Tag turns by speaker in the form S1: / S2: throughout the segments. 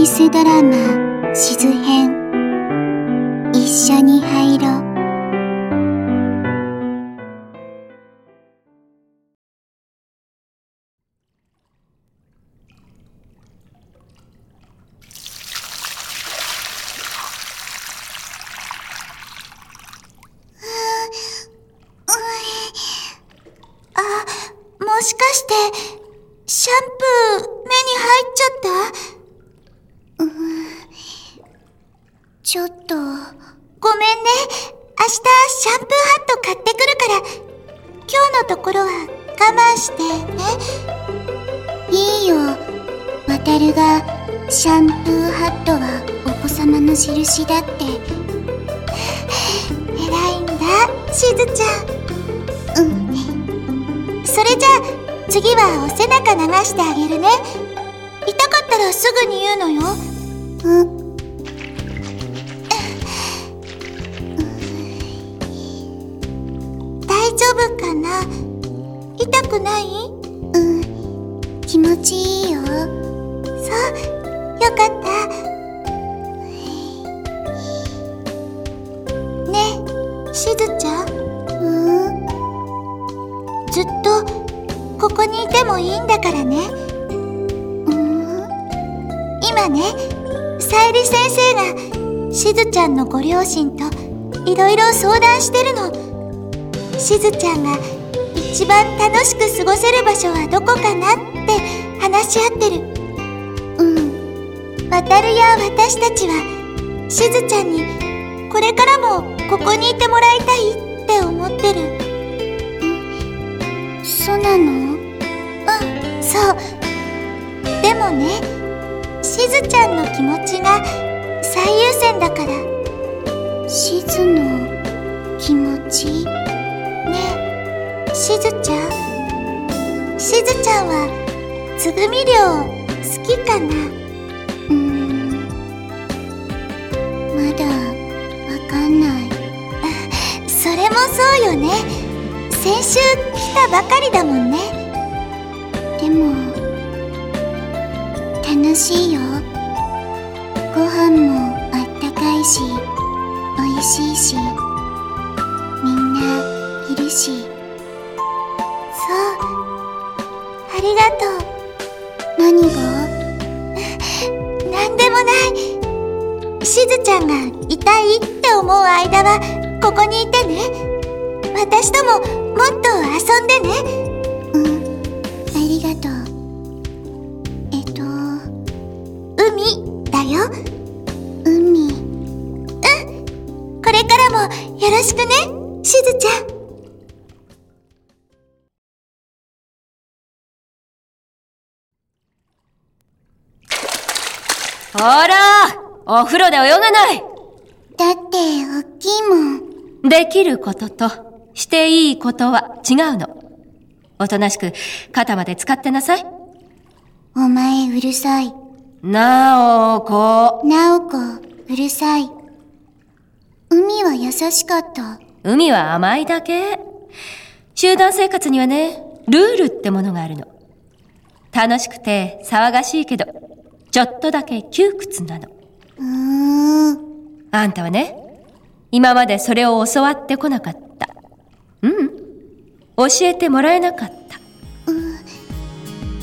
S1: イスドラマしず編。一緒に入ろう。
S2: ち
S1: ょっと
S2: ごめんね。明日、シャンプーハット買ってくるから、今日のところは我慢してね。
S1: いいよわたるがシャンプーハットはお子様の印だって
S2: 偉いんだ、しずちゃん。
S1: うん
S2: それじゃあ、次はお背中流してあげるね。痛かったらすぐに言うのよ。
S1: うん
S2: 丈夫かな？痛くない？
S1: うん。気持ちいいよ。
S2: そう、よかった。ね。え、しずちゃん、
S1: うん。
S2: ずっとここにいてもいいんだからね。
S1: うん。
S2: 今ね、さゆり先生がしずちゃんのご両親といろいろ相談してるの。しずちゃんが一番楽しく過ごせる場所はどこかなって話し合ってる。
S1: うん。
S2: わたるや私たちはしずちゃんにこれからもここにいてもらいたいって思ってる。
S1: んそうなのうん。
S2: そう。でもねしずちゃんの気持ちが最優先だから。
S1: しずの気持ち？
S2: しずちゃん。しずちゃんはつぐみ寮好きかな？
S1: うん。まだわかんない。
S2: それもそうよね。先週来たばかりだもんね。
S1: でも楽しいよ。ご飯もあったかいしおいしいし。
S2: ありがと
S1: 何が？
S2: なんでもない。しずちゃんが痛いって思う間は、ここにいてね。私とももっと遊んでね。
S1: うんありがとうえっと
S2: 海だよ。
S1: 海うん
S2: これからもよろしくね、しずちゃん。
S3: ほらお風呂で泳がない
S1: だって大きいもん
S3: できることと、していいことは違うの。おとなしく肩まで使ってなさい。
S1: お前うるさい
S3: なおこ。
S1: なおこうるさい海は優しかった
S3: 海は甘いだけ。集団生活にはね、ルールってものがあるの。楽しくて騒がしいけど、ちょっとだけ窮屈なの。
S1: うーん
S3: あんたはね、今までそれを教わってこなかった。うん。教えてもらえなかった。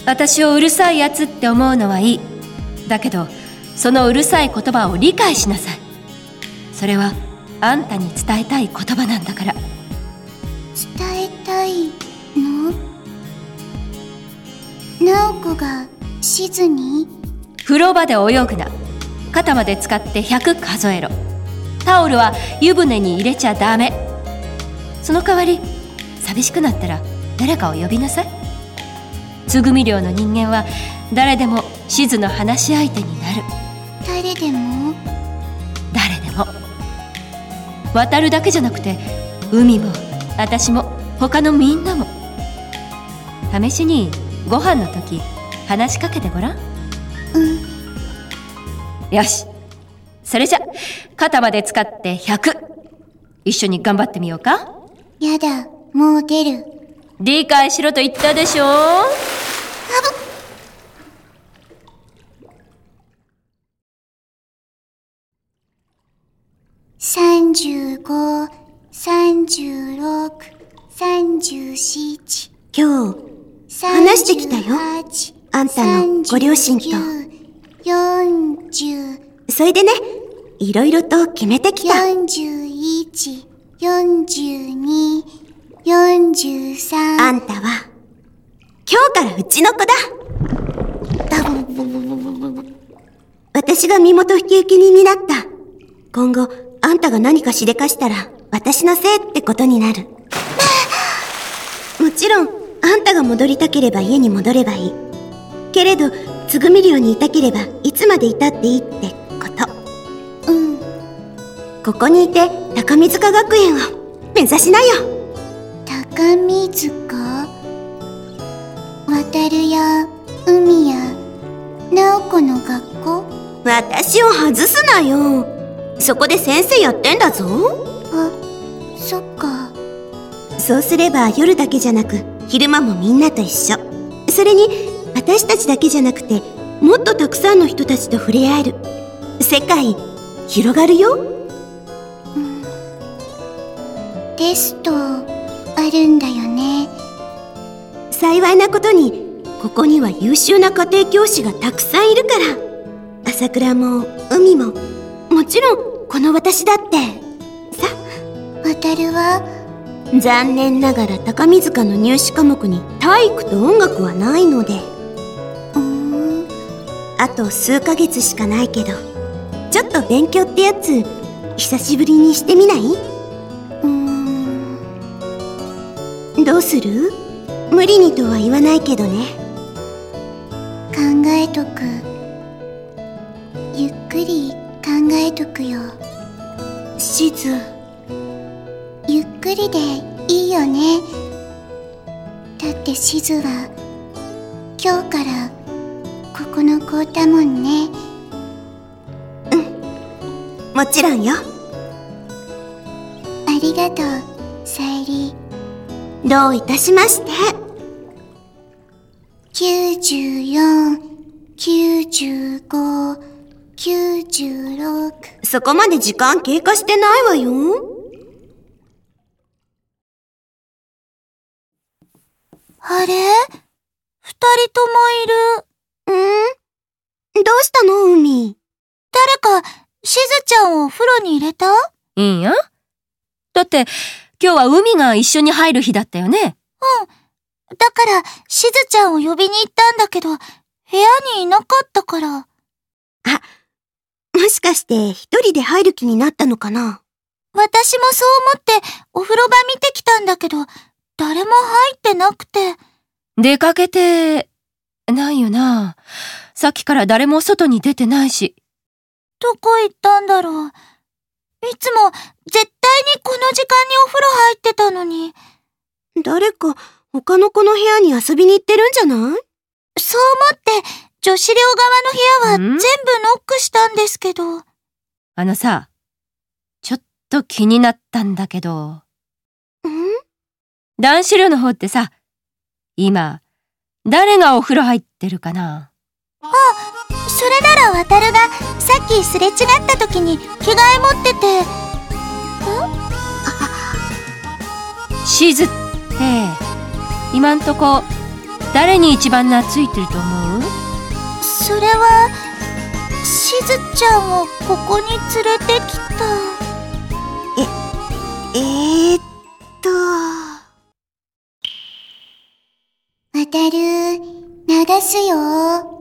S3: 私をうるさいやつって思うのはいい。だけど、そのうるさい言葉を理解しなさい。それは、あんたに伝えたい言葉なんだから。
S1: 伝えたいの？なおこがしずに？
S3: 風呂場で泳ぐな。肩まで使って100数えろ。タオルは湯船に入れちゃダメ。その代わり、寂しくなったら誰かを呼びなさい。つぐみ寮の人間は誰でもしずの話し相手になる。
S1: 誰でも？
S3: 誰でも。渡るだけじゃなくて、海も、私も、他のみんなも。試しにご飯の時、話しかけてごらん。
S1: うん
S3: よし。それじゃ、肩まで使って100。一緒に頑張ってみようか。
S1: やだ、もう出る。
S3: 理解しろと言ったでしょ
S1: あ三十五、三十六、三十七。
S4: 今日、話してきたよ。あんたのご両親と。
S1: 40、
S4: それでね、いろいろと決めてきた。
S1: 41、42、43。
S4: あんたは、今日からうちの子だ私が身元引受人になった。今後、あんたが何かしでかしたら、私のせいってことになる。もちろん、あんたが戻りたければ家に戻ればいい。けれど、つぐみ寮にいたければ、いつまでいたっていいって。ここにいて、高見塚学園を目指しなよ。
S1: 高見塚？渡るや海や直子の学校？
S4: 私を外すなよ。そこで先生やってんだぞ。
S1: あそっか。
S4: そうすれば夜だけじゃなく昼間もみんなと一緒。それに私たちだけじゃなくてもっとたくさんの人たちと触れ合える。世界広がるよ
S1: テストあるんだよね。
S4: 幸いなことにここには優秀な家庭教師がたくさんいるから。朝倉も海ももちろんこの私だって。さ
S1: 渡るは
S4: 残念ながら高見塚の入試科目に体育と音楽はないので。
S1: うーん。
S4: あと数ヶ月しかないけどちょっと勉強ってやつ久しぶりにしてみない？どうする？無理にとは言わないけどね。
S1: 考えとく。ゆっくり考えとくよ。
S4: しず。
S1: ゆっくりでいいよね。だってしずは今日からここの子だもんね。
S4: もちろんよ。
S1: ありがとうさゆり
S4: どういたしまして。
S1: 94、95、96
S4: そこまで時間経過してないわよ。
S1: あれ？二人ともいる。
S4: うん？どうしたの海？
S1: 誰か、しずちゃんをお風呂に入れた？
S3: いいんや。だって、今日は海が一緒に入る日だったよね？
S1: だから、しずちゃんを呼びに行ったんだけど、部屋にいなかったから。
S4: もしかして一人で入る気になったのかな？
S1: 私もそう思って、お風呂場見てきたんだけど、誰も入ってなくて。
S3: 出かけて、ないよな。さっきから誰も外に出てないし。
S1: どこ行ったんだろう。いつも、絶対にこの時間にお風呂入ってたのに。
S4: 誰か他の子の部屋に遊びに行ってるんじゃない？
S1: そう思って、女子寮側の部屋は
S3: ん
S1: 全部ノックしたんですけど。
S3: あのさ、ちょっと気になったんだけど、
S4: うん？
S3: 男子寮の方ってさ、今、誰がお風呂入ってるかな？
S1: それなら渡るが、さっきすれ違った時に着替え持ってて、
S3: しずって、今んとこ、誰に一番懐いてると思う？
S1: それは、しずちゃんをここに連れてきた。
S4: えー、っと。
S1: 渡る、流すよ。